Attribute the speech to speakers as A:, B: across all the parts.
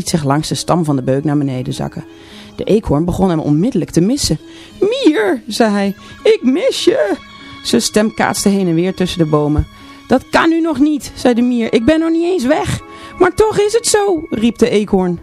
A: liet zich langs de stam van de beuk naar beneden zakken. De eekhoorn begon hem onmiddellijk te missen. Mier, zei hij, ik mis je. Zijn stem kaatste heen en weer tussen de bomen. Dat kan nu nog niet, zei de mier, ik ben nog niet eens weg. Maar toch is het zo, riep de eekhoorn.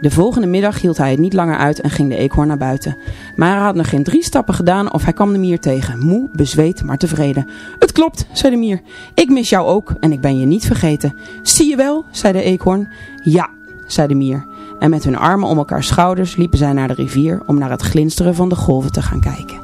A: De volgende middag hield hij het niet langer uit en ging de eekhoorn naar buiten. Maar hij had nog geen drie stappen gedaan of hij kwam de mier tegen. Moe, bezweet, maar tevreden. Het klopt, zei de mier. Ik mis jou ook en ik ben je niet vergeten. Zie je wel, zei de eekhoorn. Ja, zei de mier. En met hun armen om elkaar schouders liepen zij naar de rivier om naar het glinsteren van de golven te gaan kijken.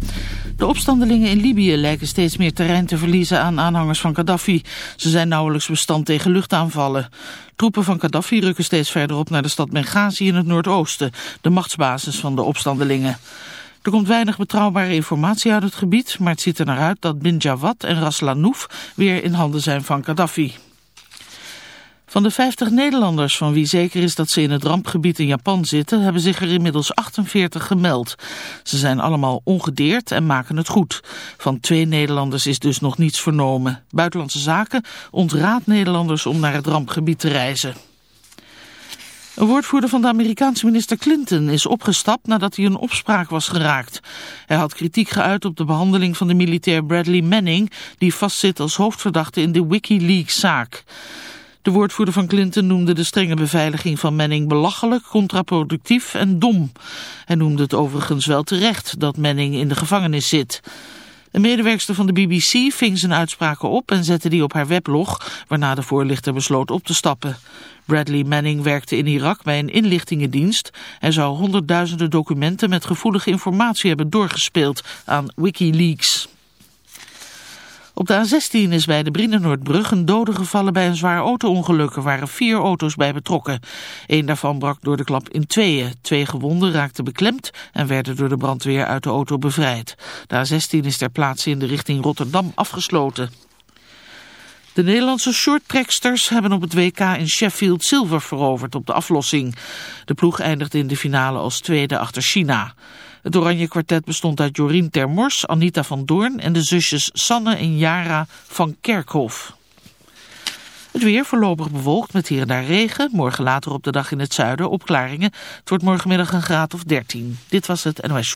B: De opstandelingen in Libië lijken steeds meer terrein te verliezen aan aanhangers van Gaddafi. Ze zijn nauwelijks bestand tegen luchtaanvallen. Troepen van Gaddafi rukken steeds verder op naar de stad Benghazi in het noordoosten, de machtsbasis van de opstandelingen. Er komt weinig betrouwbare informatie uit het gebied, maar het ziet er naar uit dat Bin Jawad en Ras Lanouf weer in handen zijn van Gaddafi. Van de 50 Nederlanders van wie zeker is dat ze in het rampgebied in Japan zitten, hebben zich er inmiddels 48 gemeld. Ze zijn allemaal ongedeerd en maken het goed. Van twee Nederlanders is dus nog niets vernomen. Buitenlandse Zaken ontraadt Nederlanders om naar het rampgebied te reizen. Een woordvoerder van de Amerikaanse minister Clinton is opgestapt nadat hij een opspraak was geraakt. Hij had kritiek geuit op de behandeling van de militair Bradley Manning, die vastzit als hoofdverdachte in de Wikileaks-zaak. De woordvoerder van Clinton noemde de strenge beveiliging van Manning belachelijk, contraproductief en dom. Hij noemde het overigens wel terecht dat Manning in de gevangenis zit. Een medewerkster van de BBC ving zijn uitspraken op en zette die op haar weblog, waarna de voorlichter besloot op te stappen. Bradley Manning werkte in Irak bij een inlichtingendienst. Hij zou honderdduizenden documenten met gevoelige informatie hebben doorgespeeld aan Wikileaks. Op de A16 is bij de Brienenoordbrug een dode gevallen bij een zwaar auto-ongeluk. Er waren vier auto's bij betrokken. Eén daarvan brak door de klap in tweeën. Twee gewonden raakten beklemd en werden door de brandweer uit de auto bevrijd. De A16 is ter plaatse in de richting Rotterdam afgesloten. De Nederlandse shorttracksters hebben op het WK in Sheffield zilver veroverd op de aflossing. De ploeg eindigde in de finale als tweede achter China. Het Oranje Kwartet bestond uit Jorien Termors, Anita van Doorn en de zusjes Sanne en Jara van Kerkhof. Het weer voorlopig bewolkt met hier en daar regen. Morgen later op de dag in het zuiden opklaringen. Het wordt morgenmiddag een graad of 13. Dit was het NOS.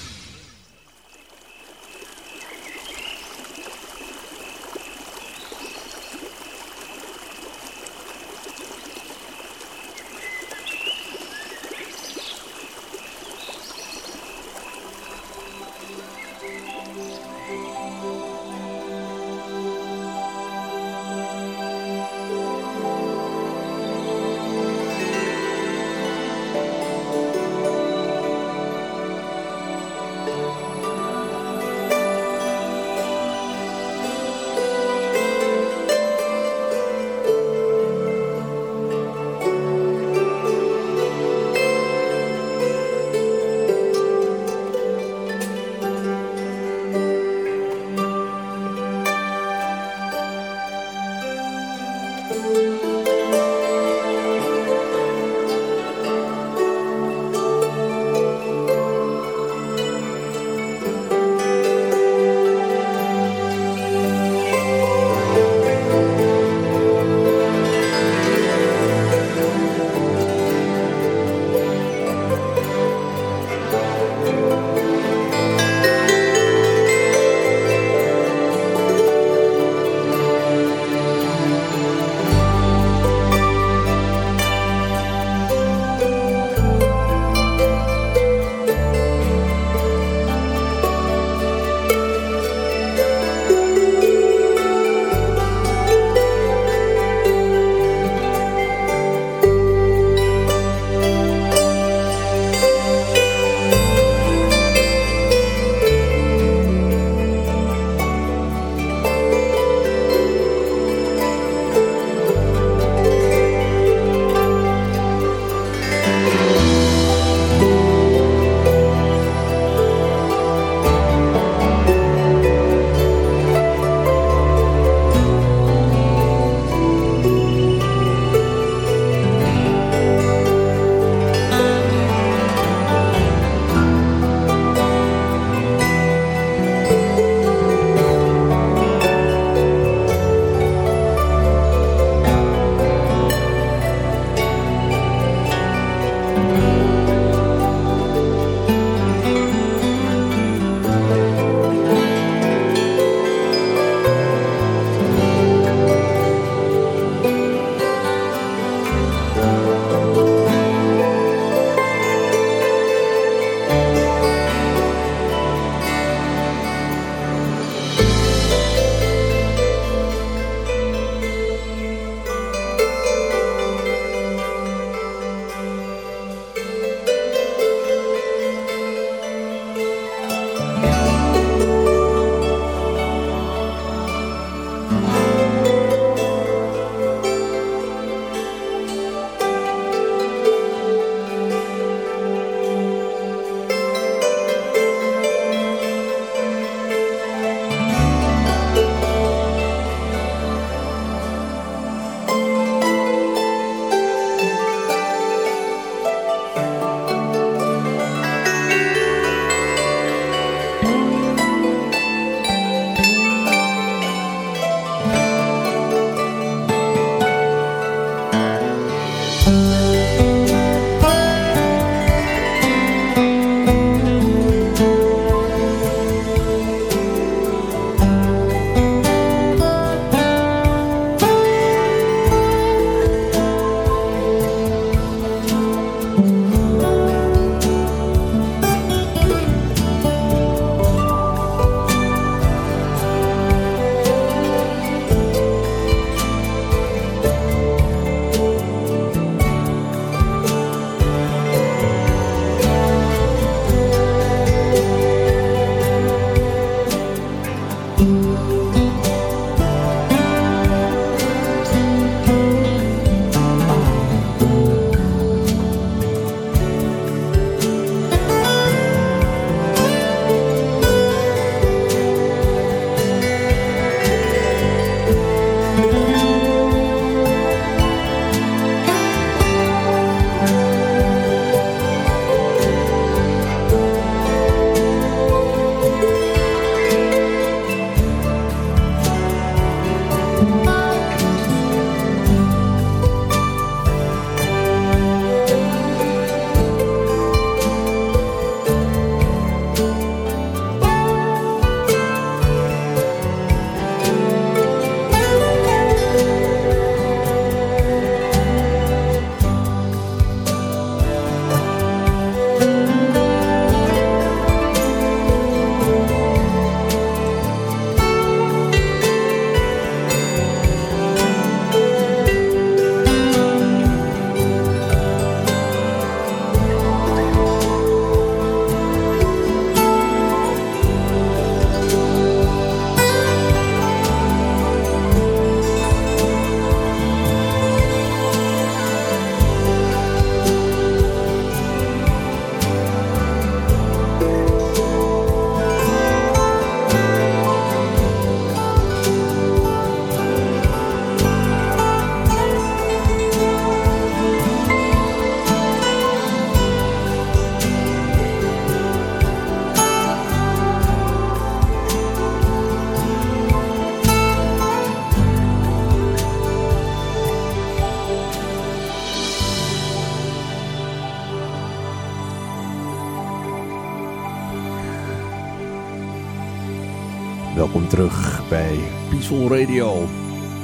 C: Peaceful Radio.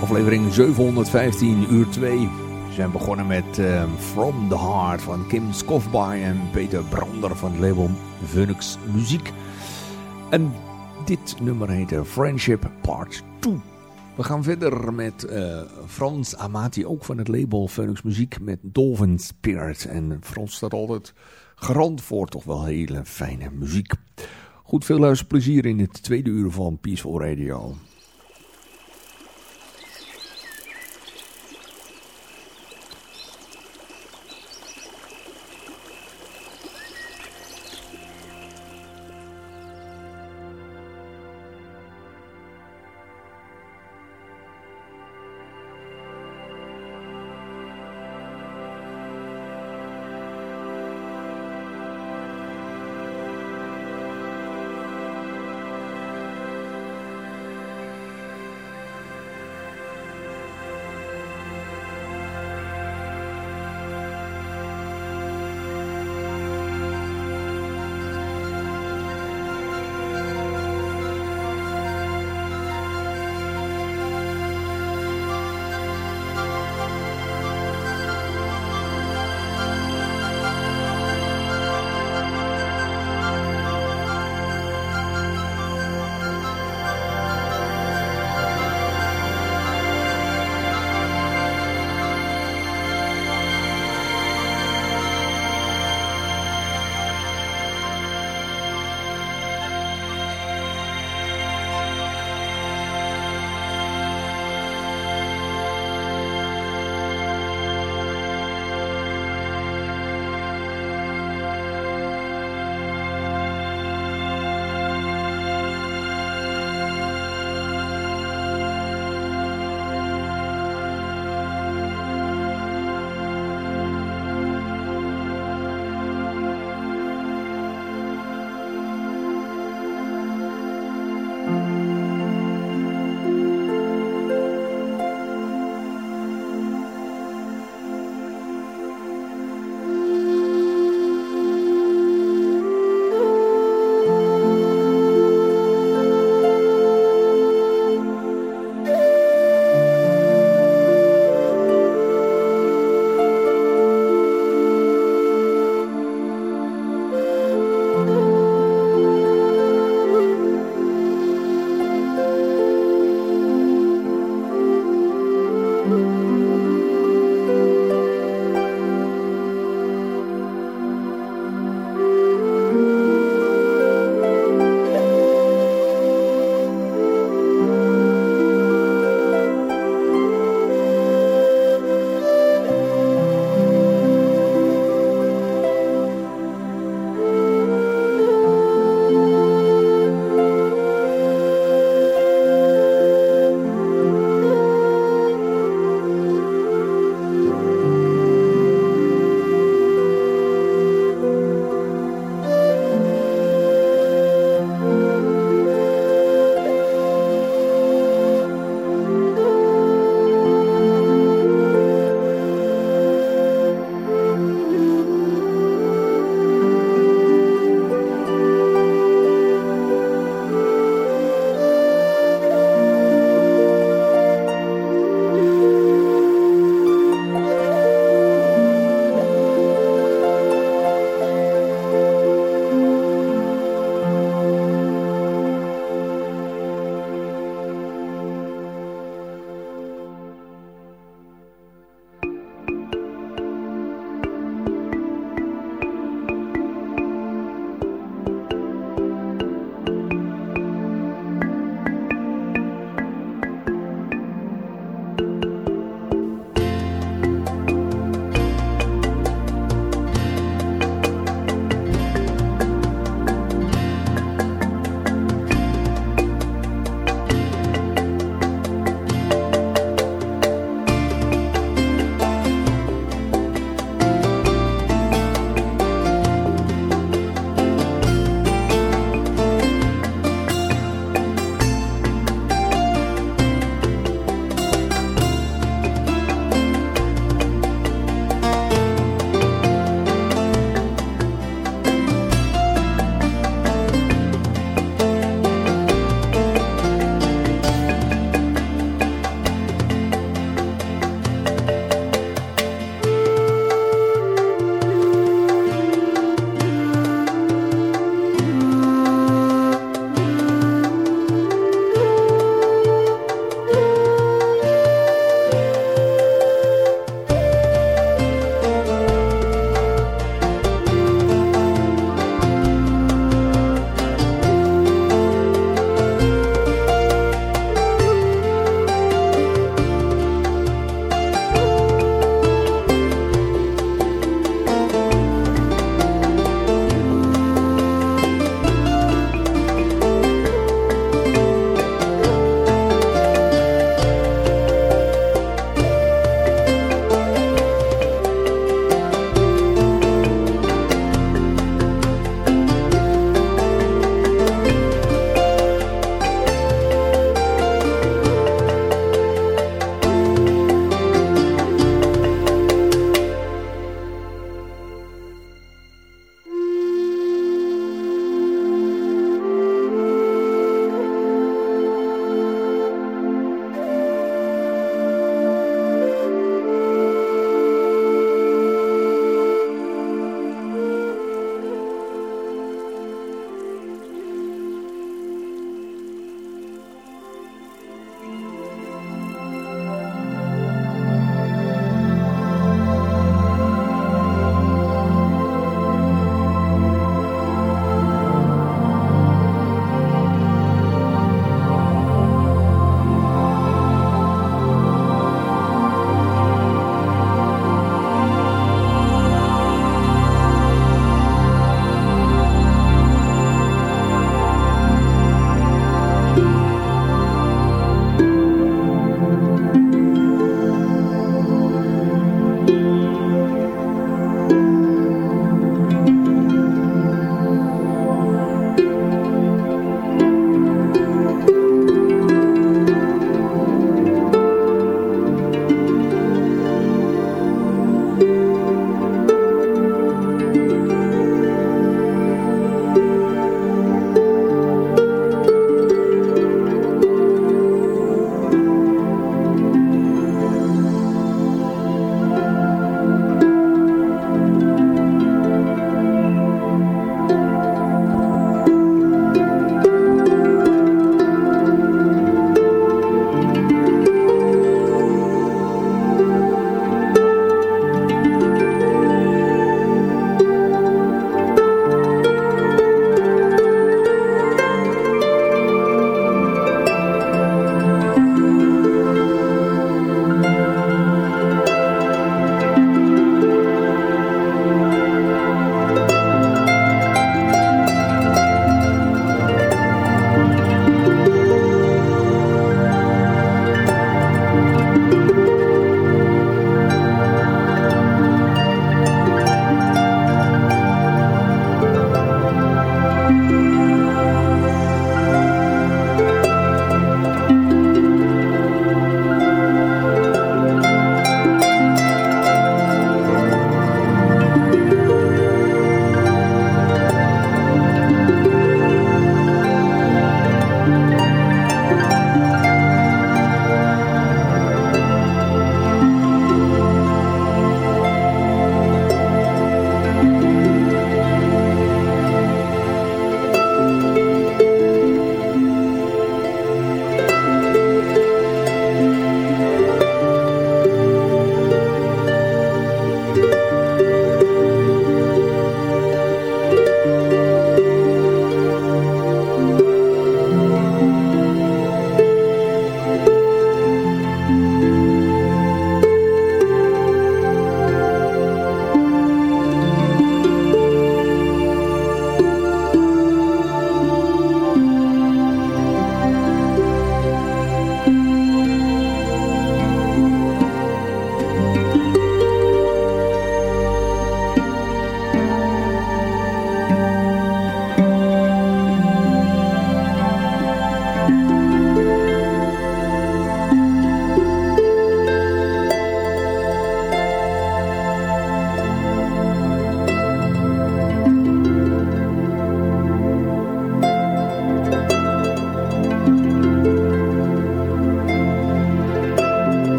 C: Aflevering 715, uur 2. We zijn begonnen met uh, From the Heart van Kim Skofby en Peter Brander van het label Phoenix Muziek. En dit nummer heet Friendship Part 2. We gaan verder met uh, Frans Amati, ook van het label Phoenix Muziek, met Dolphin Spirit. En Frans staat altijd garant voor toch wel hele fijne muziek. Goed, veel luisterplezier in het tweede uur van Peaceful Radio.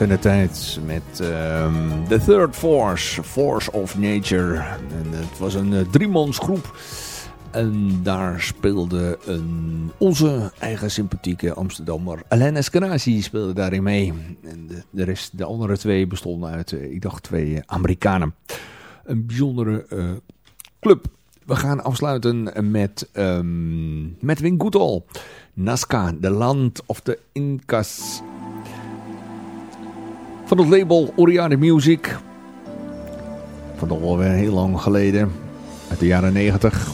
C: In de tijd met um, The Third Force, Force of Nature. En het was een uh, driemansgroep. En daar speelde een, onze eigen sympathieke Amsterdammer Alain Eskenazi speelde daarin mee. En de, de, rest, de andere twee bestonden uit, uh, ik dacht, twee Amerikanen. Een bijzondere club. We gaan afsluiten met, um, met Win Goodall. Nazca, The Land of the Incas. Van het label Oriane Music. Van alweer heel lang geleden. Uit de jaren 90.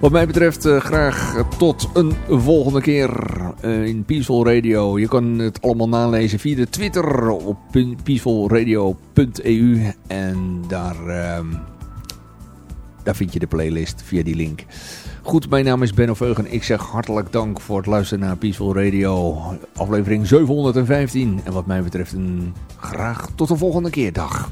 C: Wat mij betreft uh, graag tot een volgende keer uh, in Peaceful Radio. Je kan het allemaal nalezen via de Twitter op peacefulradio.eu. En daar, uh, daar vind je de playlist via die link. Goed, mijn naam is Benno Veugen. Ik zeg hartelijk dank voor het luisteren naar Peaceful Radio. Aflevering 715. En wat mij betreft een graag tot de volgende keer. Dag.